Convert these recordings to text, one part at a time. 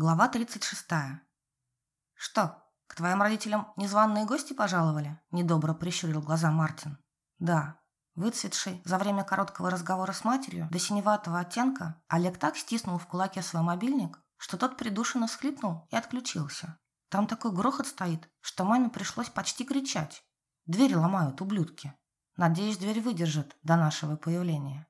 Глава 36. «Что, к твоим родителям незваные гости пожаловали?» – недобро прищурил глаза Мартин. «Да». Выцветший за время короткого разговора с матерью до синеватого оттенка, Олег так стиснул в кулаке свой мобильник, что тот придушенно всхлипнул и отключился. Там такой грохот стоит, что маме пришлось почти кричать. Двери ломают, ублюдки. Надеюсь, дверь выдержит до нашего появления.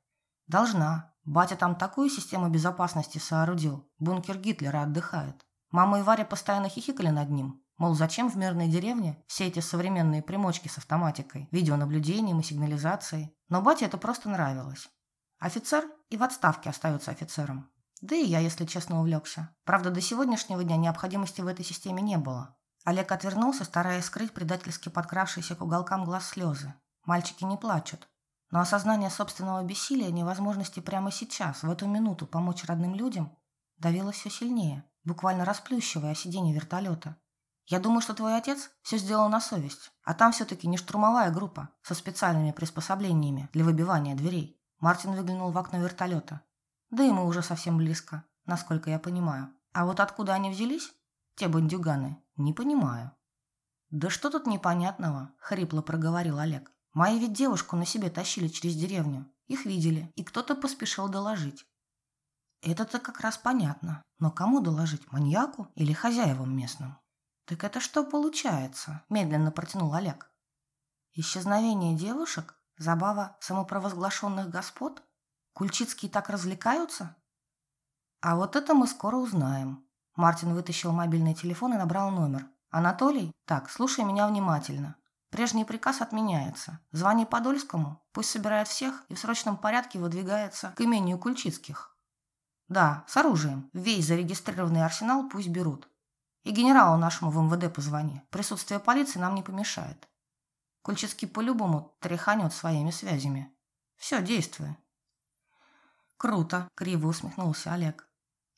Должна, Батя там такую систему безопасности соорудил. Бункер Гитлера отдыхает. Мама и Варя постоянно хихикали над ним. Мол, зачем в мирной деревне все эти современные примочки с автоматикой, видеонаблюдением и сигнализацией? Но бате это просто нравилось. Офицер и в отставке остается офицером. Да и я, если честно, увлекся. Правда, до сегодняшнего дня необходимости в этой системе не было. Олег отвернулся, стараясь скрыть предательски подкравшиеся к уголкам глаз слезы. Мальчики не плачут. Но осознание собственного бессилия, невозможности прямо сейчас, в эту минуту помочь родным людям, давило все сильнее, буквально расплющивая сиденье вертолета. Я думаю, что твой отец все сделал на совесть, а там все-таки не штурмовая группа со специальными приспособлениями для выбивания дверей. Мартин выглянул в окно вертолета. Да и мы уже совсем близко, насколько я понимаю. А вот откуда они взялись, те бандюганы, не понимаю. «Да что тут непонятного?» – хрипло проговорил Олег. Мои ведь девушку на себе тащили через деревню. Их видели, и кто-то поспешил доложить. Это-то как раз понятно. Но кому доложить, маньяку или хозяевам местным? Так это что получается? Медленно протянул Олег. Исчезновение девушек? Забава самопровозглашенных господ? Кульчицкие так развлекаются? А вот это мы скоро узнаем. Мартин вытащил мобильный телефон и набрал номер. Анатолий? Так, слушай меня внимательно. Прежний приказ отменяется. Звони Подольскому, пусть собирает всех и в срочном порядке выдвигается к имению Кульчицких. Да, с оружием. Весь зарегистрированный арсенал пусть берут. И генералу нашему в МВД позвони. Присутствие полиции нам не помешает. Кульчицкий по-любому тряханет своими связями. Все, действуй. Круто, криво усмехнулся Олег.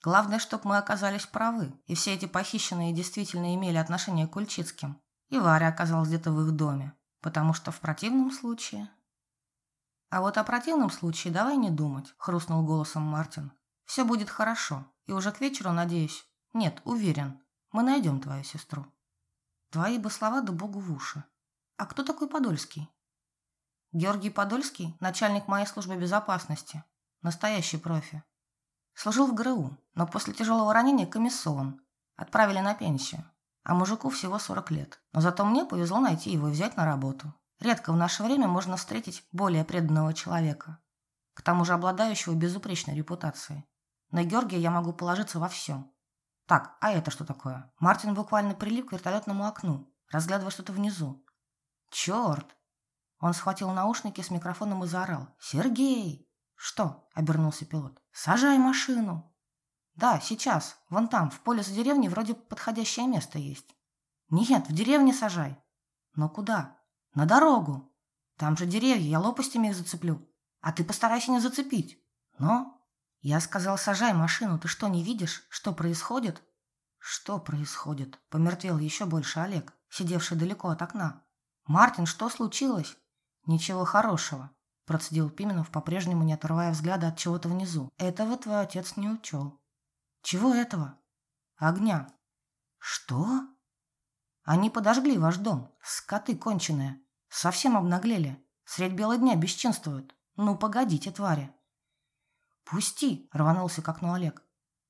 Главное, чтобы мы оказались правы, и все эти похищенные действительно имели отношение к Кульчицким. И Варя оказалась где-то в их доме, потому что в противном случае... А вот о противном случае давай не думать, хрустнул голосом Мартин. Все будет хорошо, и уже к вечеру, надеюсь... Нет, уверен, мы найдем твою сестру. Твои бы слова да богу в уши. А кто такой Подольский? Георгий Подольский, начальник моей службы безопасности. Настоящий профи. Служил в ГРУ, но после тяжелого ранения комиссован. Отправили на пенсию. А мужику всего 40 лет. Но зато мне повезло найти его и взять на работу. Редко в наше время можно встретить более преданного человека. К тому же обладающего безупречной репутацией. На Георгия я могу положиться во всем. Так, а это что такое? Мартин буквально прилип к вертолетному окну, разглядывая что-то внизу. Черт! Он схватил наушники с микрофоном и заорал. «Сергей!» «Что?» – обернулся пилот. «Сажай машину!» «Да, сейчас. Вон там, в поле за деревней, вроде подходящее место есть». «Нет, в деревне сажай». «Но куда?» «На дорогу. Там же деревья, я лопастями их зацеплю. А ты постарайся не зацепить». «Но?» «Я сказал, сажай машину. Ты что, не видишь, что происходит?» «Что происходит?» – помертвел еще больше Олег, сидевший далеко от окна. «Мартин, что случилось?» «Ничего хорошего», – процедил Пименов, по-прежнему не отрывая взгляда от чего-то внизу. «Этого твой отец не учел». Чего этого? Огня. Что? Они подожгли ваш дом. Скоты конченые. Совсем обнаглели. Средь бела дня бесчинствуют. Ну, погодите, твари. Пусти, рванулся к окну Олег.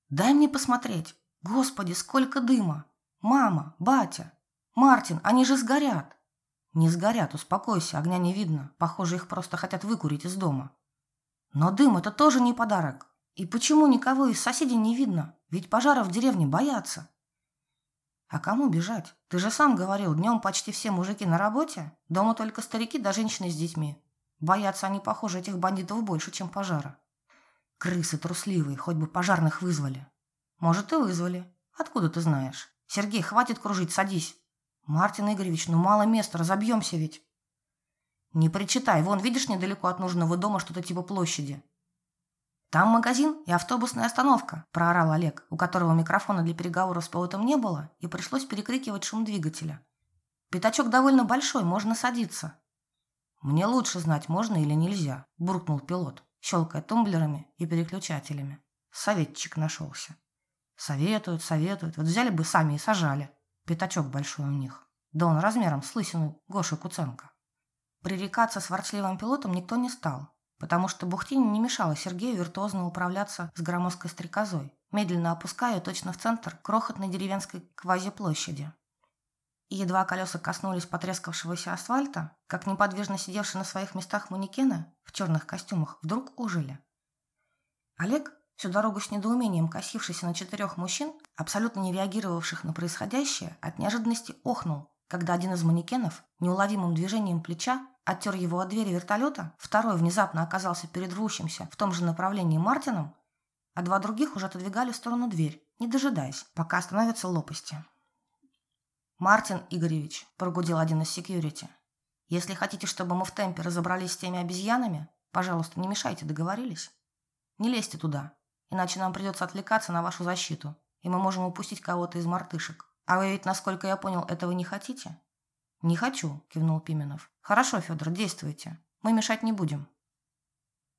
Дай мне посмотреть. Господи, сколько дыма. Мама, батя, Мартин, они же сгорят. Не сгорят, успокойся, огня не видно. Похоже, их просто хотят выкурить из дома. Но дым – это тоже не подарок. И почему никого из соседей не видно? Ведь пожаров в деревне боятся. А кому бежать? Ты же сам говорил, днем почти все мужики на работе, дома только старики да женщины с детьми. Боятся они, похоже, этих бандитов больше, чем пожара. Крысы трусливые, хоть бы пожарных вызвали. Может, и вызвали. Откуда ты знаешь? Сергей, хватит кружить, садись. Мартин Игоревич, ну мало места, разобьемся ведь. Не причитай, вон, видишь, недалеко от нужного дома что-то типа площади. «Там магазин и автобусная остановка», – проорал Олег, у которого микрофона для переговоров с пилотом не было, и пришлось перекрикивать шум двигателя. «Пятачок довольно большой, можно садиться». «Мне лучше знать, можно или нельзя», – буркнул пилот, щелкая тумблерами и переключателями. Советчик нашелся. Советуют, советуют. Вот взяли бы сами и сажали. Пятачок большой у них. Да он размером с лысину Гоши Куценко. Пререкаться с ворчливым пилотом никто не стал, потому что Бухтин не мешало Сергею виртуозно управляться с громоздкой стрекозой, медленно опуская точно в центр крохотной деревенской квазиплощади. И едва колеса коснулись потрескавшегося асфальта, как неподвижно сидевшие на своих местах манекены в черных костюмах вдруг ужили. Олег, всю дорогу с недоумением косившийся на четырех мужчин, абсолютно не реагировавших на происходящее, от неожиданности охнул, когда один из манекенов неуловимым движением плеча оттер его от двери вертолета, второй внезапно оказался перед рвущимся в том же направлении Мартином, а два других уже отодвигали в сторону дверь, не дожидаясь, пока остановятся лопасти. «Мартин Игоревич», – прогудел один из секьюрити, – «если хотите, чтобы мы в темпе разобрались с теми обезьянами, пожалуйста, не мешайте, договорились? Не лезьте туда, иначе нам придется отвлекаться на вашу защиту, и мы можем упустить кого-то из мартышек. А вы ведь, насколько я понял, этого не хотите?» «Не хочу», – кивнул Пименов. «Хорошо, Федор, действуйте. Мы мешать не будем».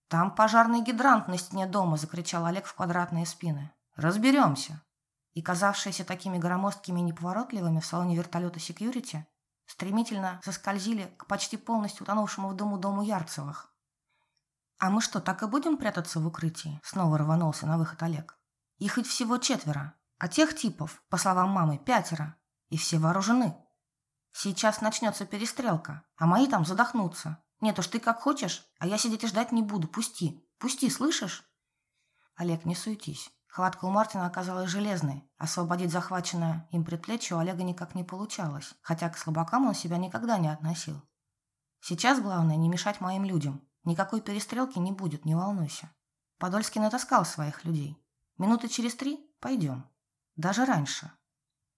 «Там пожарный гидрант на стене дома!» – закричал Олег в квадратные спины. «Разберемся!» И казавшиеся такими громоздкими и неповоротливыми в салоне вертолета секьюрити стремительно заскользили к почти полностью утонувшему в дому дому Ярцевых. «А мы что, так и будем прятаться в укрытии?» Снова рванулся на выход Олег. «Их ведь всего четверо, а тех типов, по словам мамы, пятеро, и все вооружены. Сейчас начнется перестрелка, а мои там задохнутся. Нет уж, ты как хочешь, а я сидеть и ждать не буду. Пусти, пусти, слышишь?» «Олег, не суетись. Хватка у Мартина оказалась железной. Освободить захваченное им предплечье у Олега никак не получалось, хотя к слабакам он себя никогда не относил. Сейчас главное не мешать моим людям. Никакой перестрелки не будет, не волнуйся. Подольский натаскал своих людей. Минуты через три пойдем. Даже раньше.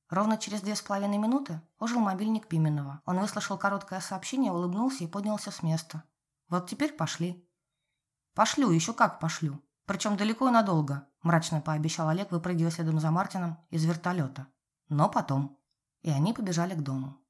Ровно через две с половиной минуты ожил мобильник Пименова. Он выслушал короткое сообщение, улыбнулся и поднялся с места. Вот теперь пошли. Пошлю, еще как пошлю. Причем далеко и надолго, мрачно пообещал Олег, выпрыгивая следом за Мартином из вертолета. Но потом. И они побежали к дому.